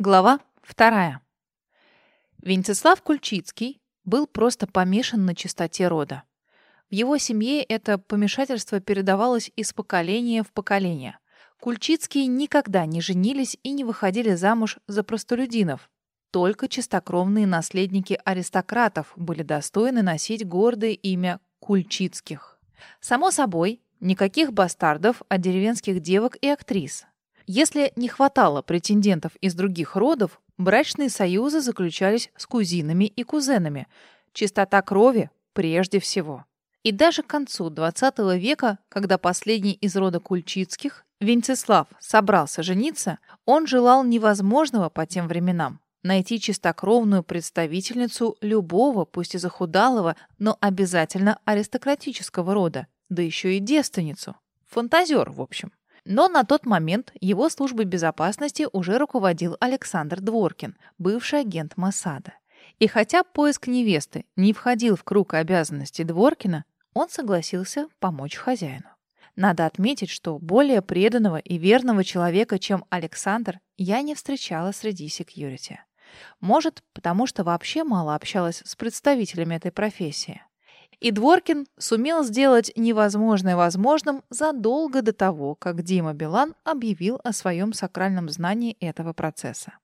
Глава вторая. Венцеслав Кульчицкий был просто помешан на чистоте рода. В его семье это помешательство передавалось из поколения в поколение. Кульчицкие никогда не женились и не выходили замуж за простолюдинов. Только чистокровные наследники аристократов были достойны носить гордое имя Кульчицких. Само собой, никаких бастардов от деревенских девок и актрис. Если не хватало претендентов из других родов, брачные союзы заключались с кузинами и кузенами. Чистота крови прежде всего. И даже к концу XX века, когда последний из рода Кульчицких, Венцеслав, собрался жениться, он желал невозможного по тем временам найти чистокровную представительницу любого, пусть и захудалого, но обязательно аристократического рода, да еще и девственницу. Фантазер, в общем. Но на тот момент его службой безопасности уже руководил Александр Дворкин, бывший агент Масада. И хотя поиск невесты не входил в круг обязанностей Дворкина, он согласился помочь хозяину. Надо отметить, что более преданного и верного человека, чем Александр, я не встречала среди секьюрити. Может, потому что вообще мало общалась с представителями этой профессии. И Дворкин сумел сделать невозможное возможным задолго до того, как Дима Билан объявил о своем сакральном знании этого процесса.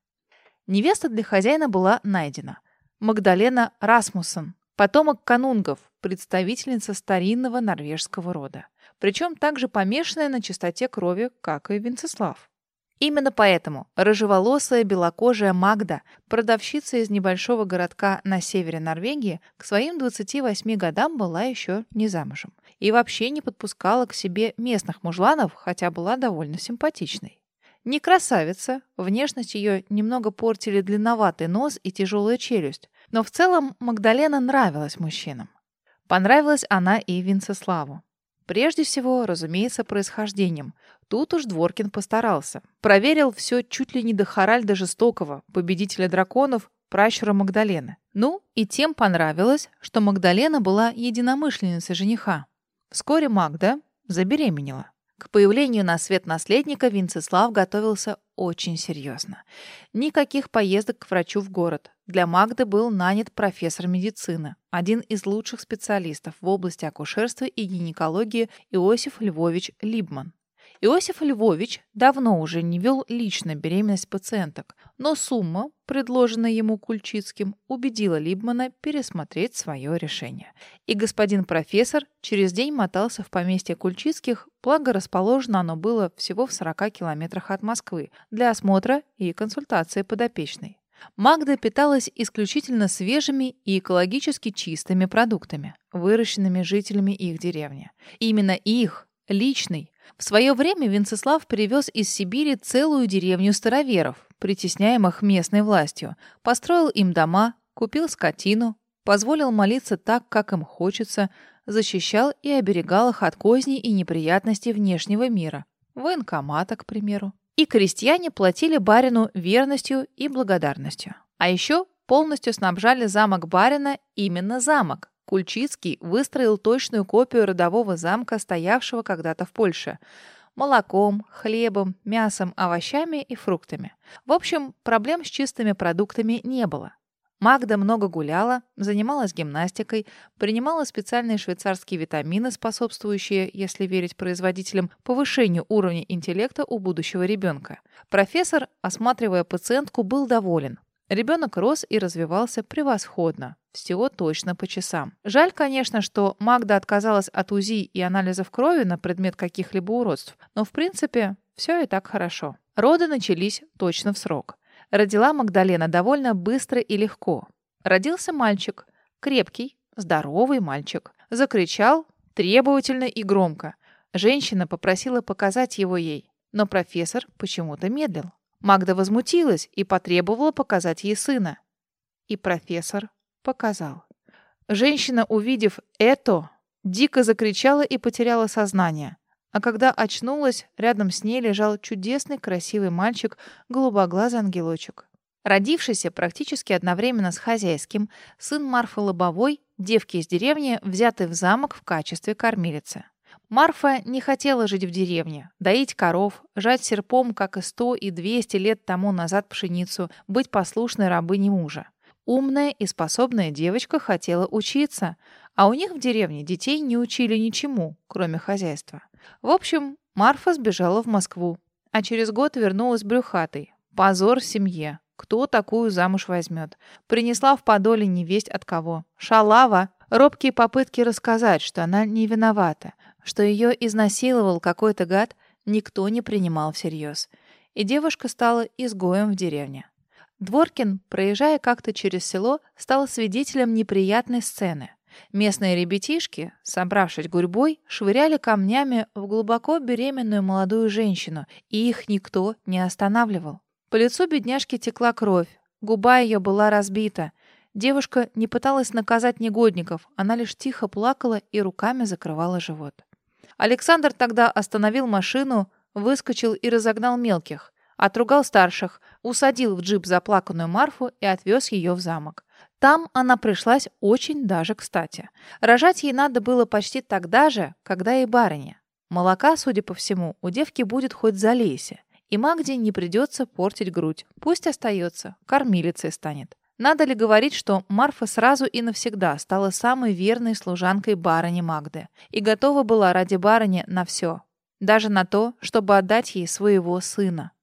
Невеста для хозяина была найдена. Магдалена Расмуссен, потомок канунгов, представительница старинного норвежского рода. Причем также помешанная на чистоте крови, как и Венцеслав. Именно поэтому рыжеволосая белокожая Магда, продавщица из небольшого городка на севере Норвегии, к своим 28 годам была еще не замужем. И вообще не подпускала к себе местных мужланов, хотя была довольно симпатичной. Не красавица, внешность ее немного портили длинноватый нос и тяжелая челюсть, но в целом Магдалена нравилась мужчинам. Понравилась она и Винцеславу. Прежде всего, разумеется, происхождением. Тут уж Дворкин постарался. Проверил все чуть ли не до Харальда Жестокого, победителя драконов, пращура Магдалены. Ну, и тем понравилось, что Магдалена была единомышленницей жениха. Вскоре Магда забеременела. К появлению на свет наследника Винцеслав готовился очень серьезно. Никаких поездок к врачу в город. Для Магды был нанят профессор медицины, один из лучших специалистов в области акушерства и гинекологии Иосиф Львович Либман. Иосиф Львович давно уже не вел лично беременность пациенток, но сумма, предложенная ему Кульчицким, убедила Либмана пересмотреть свое решение. И господин профессор через день мотался в поместье Кульчицких, благо расположено оно было всего в 40 километрах от Москвы, для осмотра и консультации подопечной. Магда питалась исключительно свежими и экологически чистыми продуктами, выращенными жителями их деревни. Именно их, личный, в свое время Венцеслав привез из Сибири целую деревню староверов, притесняемых местной властью, построил им дома, купил скотину, позволил молиться так, как им хочется, защищал и оберегал их от козней и неприятностей внешнего мира, военкомата, к примеру. И крестьяне платили барину верностью и благодарностью. А еще полностью снабжали замок барина именно замок, Кульчицкий выстроил точную копию родового замка, стоявшего когда-то в Польше. Молоком, хлебом, мясом, овощами и фруктами. В общем, проблем с чистыми продуктами не было. Магда много гуляла, занималась гимнастикой, принимала специальные швейцарские витамины, способствующие, если верить производителям, повышению уровня интеллекта у будущего ребенка. Профессор, осматривая пациентку, был доволен. Ребенок рос и развивался превосходно. Всего точно по часам. Жаль, конечно, что Магда отказалась от УЗИ и анализов крови на предмет каких-либо уродств, но в принципе все и так хорошо. Роды начались точно в срок. Родила Магдалена довольно быстро и легко. Родился мальчик. Крепкий, здоровый мальчик. Закричал требовательно и громко. Женщина попросила показать его ей, но профессор почему-то медлил. Магда возмутилась и потребовала показать ей сына. И профессор показал. Женщина, увидев это, дико закричала и потеряла сознание. А когда очнулась, рядом с ней лежал чудесный красивый мальчик, голубоглазый ангелочек. Родившийся практически одновременно с хозяйским, сын Марфы Лобовой, девки из деревни, взятый в замок в качестве кормилицы. Марфа не хотела жить в деревне, доить коров, жать серпом, как и сто и двести лет тому назад пшеницу, быть послушной рабыней мужа. Умная и способная девочка хотела учиться, а у них в деревне детей не учили ничему, кроме хозяйства. В общем, Марфа сбежала в Москву, а через год вернулась брюхатой. Позор семье. Кто такую замуж возьмет? Принесла в подоле невесть от кого. Шалава. Робкие попытки рассказать, что она не виновата, что ее изнасиловал какой-то гад, никто не принимал всерьез. И девушка стала изгоем в деревне. Дворкин, проезжая как-то через село, стал свидетелем неприятной сцены. Местные ребятишки, собравшись гурьбой, швыряли камнями в глубоко беременную молодую женщину, и их никто не останавливал. По лицу бедняжки текла кровь, губа ее была разбита. Девушка не пыталась наказать негодников, она лишь тихо плакала и руками закрывала живот. Александр тогда остановил машину, выскочил и разогнал мелких. Отругал старших, усадил в джип заплаканную Марфу и отвез ее в замок. Там она пришлась очень даже кстати. Рожать ей надо было почти тогда же, когда и барыня. Молока, судя по всему, у девки будет хоть залейся. И Магде не придется портить грудь. Пусть остается, кормилицей станет. Надо ли говорить, что Марфа сразу и навсегда стала самой верной служанкой барыни Магды и готова была ради барыни на все, даже на то, чтобы отдать ей своего сына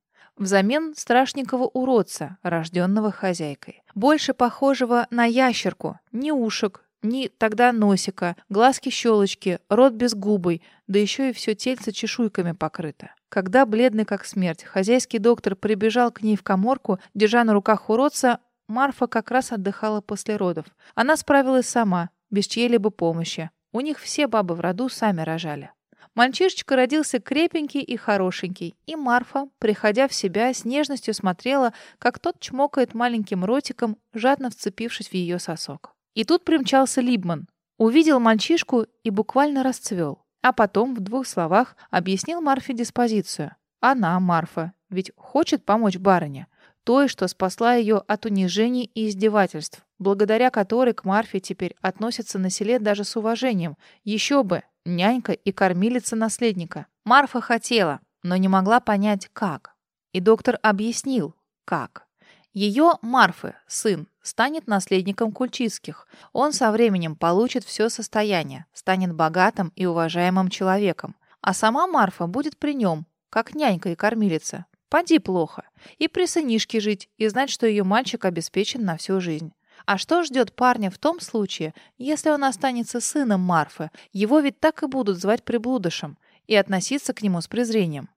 взамен страшненького уродца, рожденного хозяйкой. Больше похожего на ящерку, ни ушек, ни тогда носика, глазки-щелочки, рот без губой, да еще и все тельце чешуйками покрыто. Когда, бледный как смерть, хозяйский доктор прибежал к ней в коморку, держа на руках уродца, Марфа как раз отдыхала после родов. Она справилась сама, без чьей-либо помощи. У них все бабы в роду сами рожали. Мальчишечка родился крепенький и хорошенький, и Марфа, приходя в себя, с нежностью смотрела, как тот чмокает маленьким ротиком, жадно вцепившись в ее сосок. И тут примчался Либман. Увидел мальчишку и буквально расцвел. А потом в двух словах объяснил Марфе диспозицию. Она, Марфа, ведь хочет помочь барыне. Той, что спасла ее от унижений и издевательств, благодаря которой к Марфе теперь относятся на селе даже с уважением. Еще бы, нянька и кормилица наследника. Марфа хотела, но не могла понять, как. И доктор объяснил, как. Ее, Марфы, сын, станет наследником Кульчицких. Он со временем получит все состояние, станет богатым и уважаемым человеком. А сама Марфа будет при нем, как нянька и кормилица. Поди плохо. И при сынишке жить, и знать, что ее мальчик обеспечен на всю жизнь. А что ждет парня в том случае, если он останется сыном Марфы? Его ведь так и будут звать приблудышем и относиться к нему с презрением.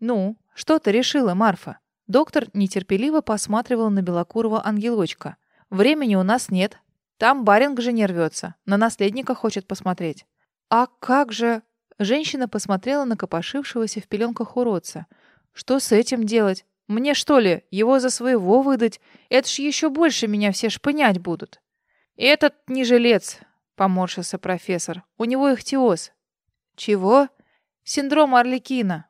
«Ну, что ты решила, Марфа?» Доктор нетерпеливо посматривал на белокурого ангелочка. «Времени у нас нет. Там барин к жене рвется. На наследника хочет посмотреть». «А как же...» Женщина посмотрела на копошившегося в пеленках уродца. «Что с этим делать? Мне что ли, его за своего выдать? Это ж еще больше меня все шпынять будут. Этот не жилец, поморщился профессор. У него ихтиоз. Чего? Синдром Орликина.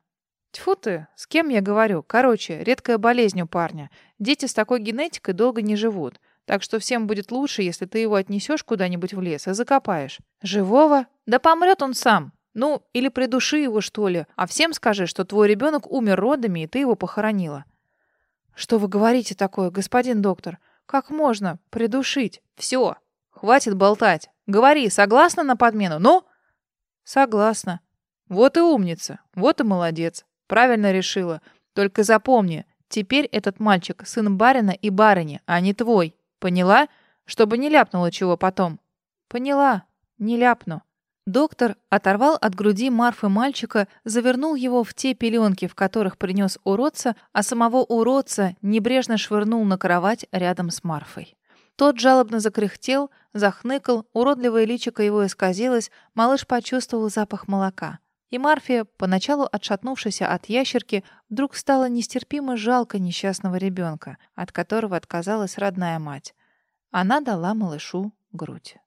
Тьфу ты, с кем я говорю? Короче, редкая болезнь у парня. Дети с такой генетикой долго не живут. Так что всем будет лучше, если ты его отнесешь куда-нибудь в лес и закопаешь. Живого? Да помрет он сам. Ну, или придуши его, что ли, а всем скажи, что твой ребенок умер родами, и ты его похоронила. Что вы говорите такое, господин доктор? Как можно придушить? Все, хватит болтать. Говори, согласна на подмену? Ну? Согласна. Вот и умница, вот и молодец. Правильно решила. Только запомни, теперь этот мальчик сын барина и барыни, а не твой. Поняла? Чтобы не ляпнула чего потом. Поняла, не ляпну. Доктор оторвал от груди Марфы мальчика, завернул его в те пеленки, в которых принес уродца, а самого уродца небрежно швырнул на кровать рядом с Марфой. Тот жалобно закряхтел, захныкал, уродливое личико его исказилось, малыш почувствовал запах молока. И Марфе, поначалу отшатнувшись от ящерки, вдруг стало нестерпимо жалко несчастного ребенка, от которого отказалась родная мать. Она дала малышу грудь.